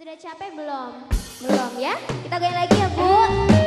Sudah capek belum? Belum ya? Kita goyang lagi ya, Bu.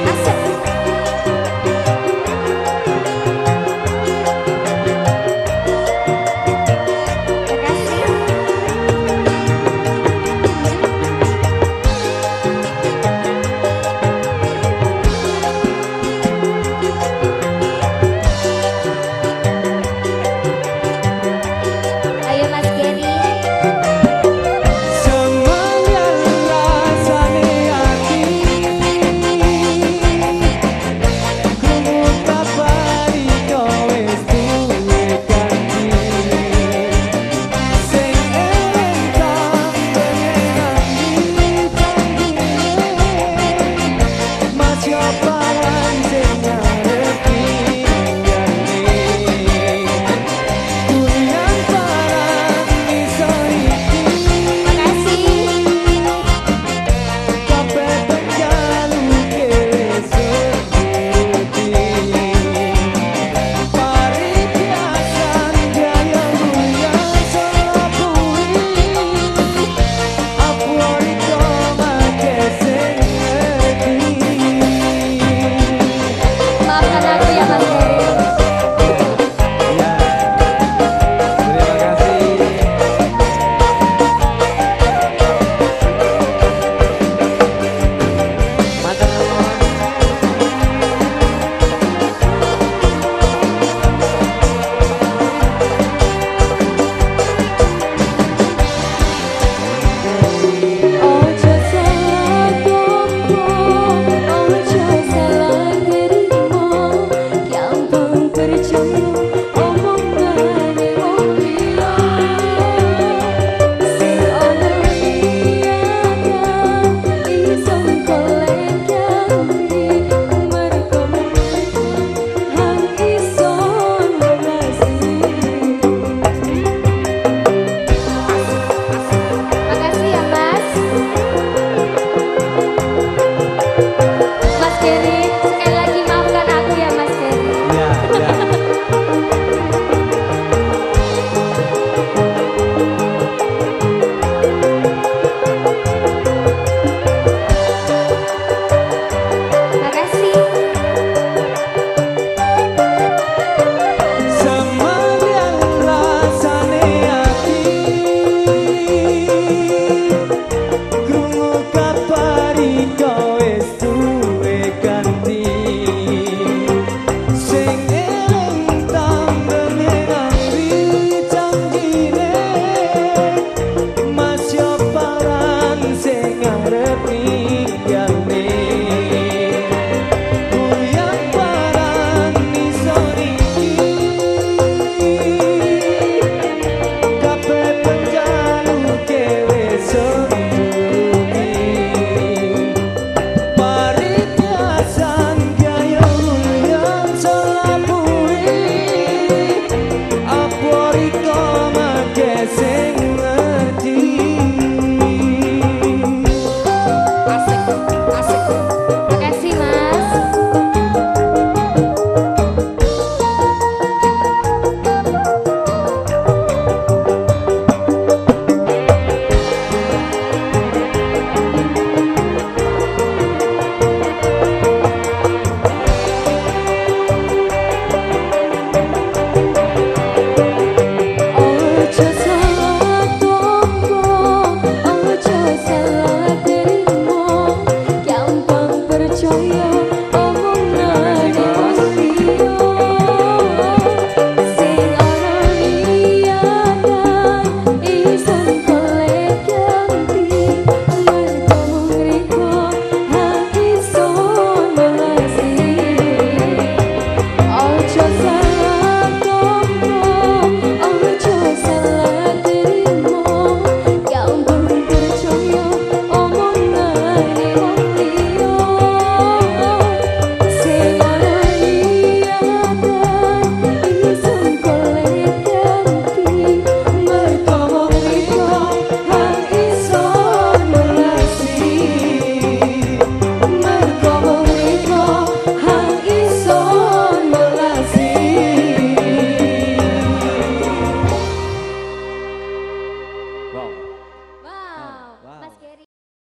I said